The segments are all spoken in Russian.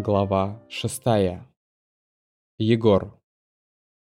Глава шестая. Егор.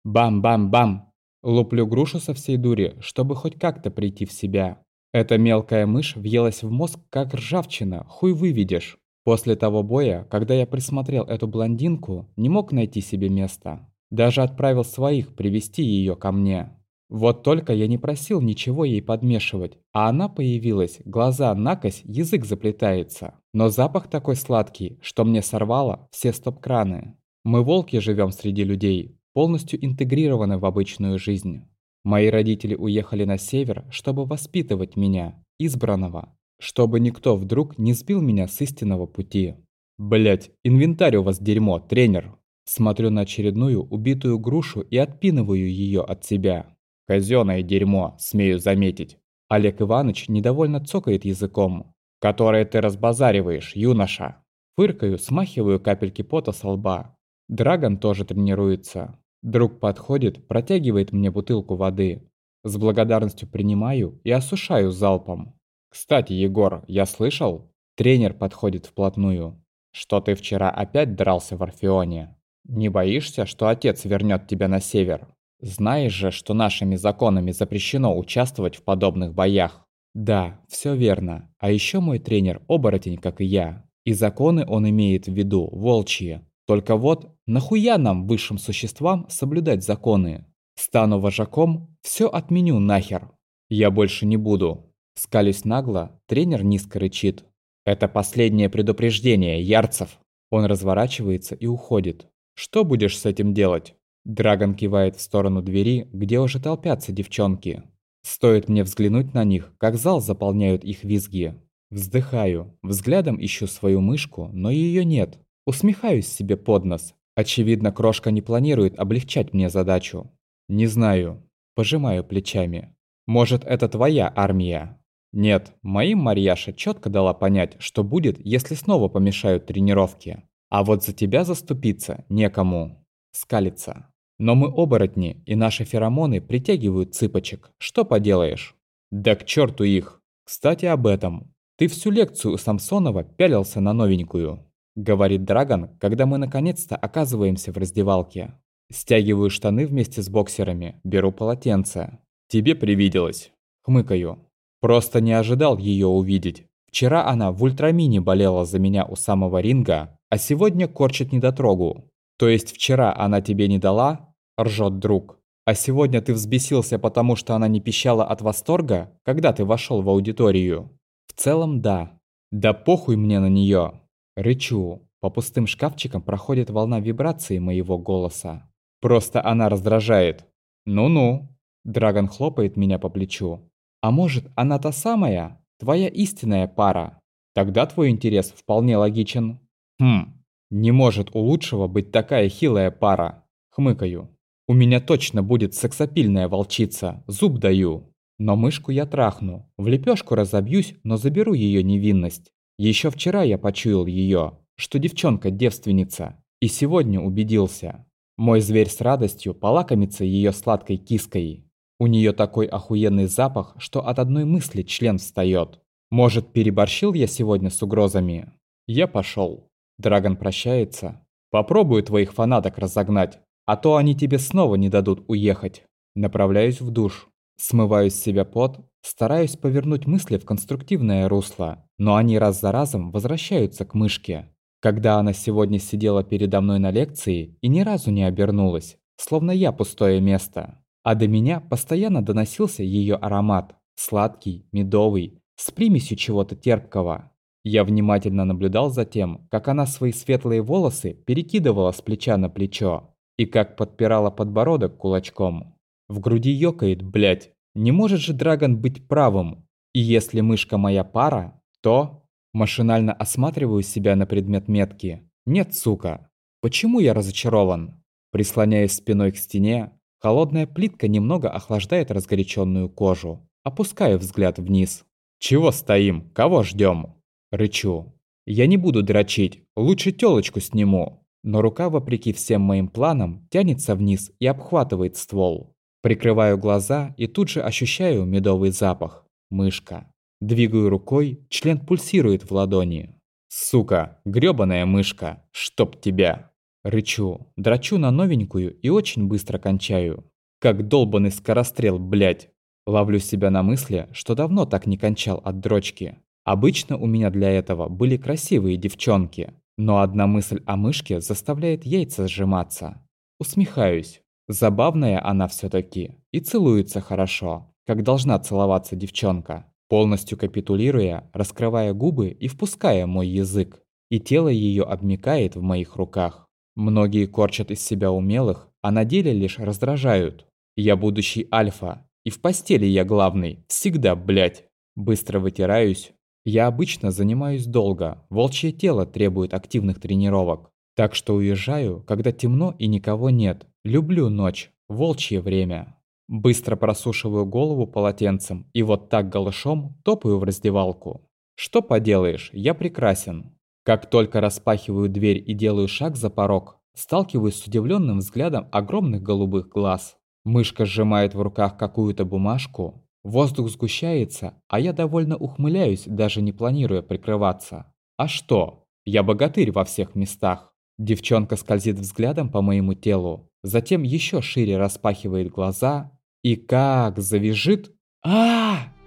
Бам-бам-бам! Луплю грушу со всей дури, чтобы хоть как-то прийти в себя. Эта мелкая мышь въелась в мозг, как ржавчина, хуй выведешь. После того боя, когда я присмотрел эту блондинку, не мог найти себе места. Даже отправил своих привести ее ко мне. Вот только я не просил ничего ей подмешивать, а она появилась, глаза накось, язык заплетается. Но запах такой сладкий, что мне сорвало все стоп-краны. Мы волки живем среди людей, полностью интегрированы в обычную жизнь. Мои родители уехали на север, чтобы воспитывать меня, избранного, чтобы никто вдруг не сбил меня с истинного пути. Блять, инвентарь у вас дерьмо, тренер. Смотрю на очередную убитую грушу и отпинываю ее от себя. Казённое дерьмо, смею заметить. Олег Иванович недовольно цокает языком. «Которое ты разбазариваешь, юноша!» Фыркаю, смахиваю капельки пота со лба. Драгон тоже тренируется. Друг подходит, протягивает мне бутылку воды. С благодарностью принимаю и осушаю залпом. «Кстати, Егор, я слышал?» Тренер подходит вплотную. «Что ты вчера опять дрался в Орфеоне? Не боишься, что отец вернет тебя на север?» Знаешь же, что нашими законами запрещено участвовать в подобных боях. Да, все верно. А еще мой тренер оборотень, как и я. И законы он имеет в виду волчьи. Только вот, нахуя нам, высшим существам, соблюдать законы? Стану вожаком, все отменю нахер. Я больше не буду. Скались нагло, тренер низко рычит. Это последнее предупреждение, Ярцев. Он разворачивается и уходит. Что будешь с этим делать? Драгон кивает в сторону двери, где уже толпятся девчонки. Стоит мне взглянуть на них, как зал заполняют их визги. Вздыхаю, взглядом ищу свою мышку, но ее нет. Усмехаюсь себе под нос. Очевидно, крошка не планирует облегчать мне задачу. Не знаю. Пожимаю плечами. Может, это твоя армия? Нет, моим Марьяша четко дала понять, что будет, если снова помешают тренировки. А вот за тебя заступиться некому. Скалится. Но мы оборотни, и наши феромоны притягивают цыпочек. Что поделаешь? Да к черту их! Кстати, об этом. Ты всю лекцию у Самсонова пялился на новенькую. Говорит Драгон, когда мы наконец-то оказываемся в раздевалке. Стягиваю штаны вместе с боксерами, беру полотенце. Тебе привиделось. Хмыкаю. Просто не ожидал ее увидеть. Вчера она в ультрамине болела за меня у самого ринга, а сегодня корчит недотрогу. То есть вчера она тебе не дала, ржет друг. А сегодня ты взбесился, потому что она не пищала от восторга, когда ты вошел в аудиторию? В целом, да. Да похуй мне на нее. Рычу. По пустым шкафчикам проходит волна вибрации моего голоса. Просто она раздражает. Ну-ну. Драгон хлопает меня по плечу. А может, она та самая? Твоя истинная пара? Тогда твой интерес вполне логичен. Хм, не может у лучшего быть такая хилая пара. Хмыкаю. У меня точно будет сексапильная волчица, зуб даю. Но мышку я трахну, в лепешку разобьюсь, но заберу ее невинность. Еще вчера я почуял ее, что девчонка девственница, и сегодня убедился. Мой зверь с радостью полакомится ее сладкой киской. У нее такой охуенный запах, что от одной мысли член встает. Может, переборщил я сегодня с угрозами? Я пошел. Драгон прощается. Попробую твоих фанаток разогнать, а то они тебе снова не дадут уехать. Направляюсь в душ. Смываю с себя пот, стараюсь повернуть мысли в конструктивное русло, но они раз за разом возвращаются к мышке. Когда она сегодня сидела передо мной на лекции и ни разу не обернулась, словно я пустое место. А до меня постоянно доносился ее аромат, сладкий, медовый, с примесью чего-то терпкого. Я внимательно наблюдал за тем, как она свои светлые волосы перекидывала с плеча на плечо, и как подпирала подбородок кулачком. В груди ёкает, блять. Не может же Драгон быть правым. И если мышка моя пара, то... Машинально осматриваю себя на предмет метки. Нет, сука. Почему я разочарован? Прислоняясь спиной к стене, холодная плитка немного охлаждает разгоряченную кожу. Опускаю взгляд вниз. «Чего стоим? Кого ждем? Рычу. «Я не буду дрочить, лучше тёлочку сниму». Но рука, вопреки всем моим планам, тянется вниз и обхватывает ствол. Прикрываю глаза и тут же ощущаю медовый запах. Мышка. Двигаю рукой, член пульсирует в ладони. Сука, грёбаная мышка, чтоб тебя. Рычу, драчу на новенькую и очень быстро кончаю. Как долбанный скорострел, блядь. Ловлю себя на мысли, что давно так не кончал от дрочки. Обычно у меня для этого были красивые девчонки. Но одна мысль о мышке заставляет яйца сжиматься. Усмехаюсь. Забавная она все таки И целуется хорошо, как должна целоваться девчонка. Полностью капитулируя, раскрывая губы и впуская мой язык. И тело ее обмикает в моих руках. Многие корчат из себя умелых, а на деле лишь раздражают. Я будущий альфа, и в постели я главный, всегда, блядь. Быстро вытираюсь, я обычно занимаюсь долго, волчье тело требует активных тренировок. Так что уезжаю, когда темно и никого нет. Люблю ночь, волчье время. Быстро просушиваю голову полотенцем и вот так голышом топаю в раздевалку. Что поделаешь, я прекрасен. Как только распахиваю дверь и делаю шаг за порог, сталкиваюсь с удивленным взглядом огромных голубых глаз. Мышка сжимает в руках какую-то бумажку, Воздух сгущается, а я довольно ухмыляюсь, даже не планируя прикрываться. А что? Я богатырь во всех местах. Девчонка скользит взглядом по моему телу, затем еще шире распахивает глаза и как завяжет. а, -а, -а!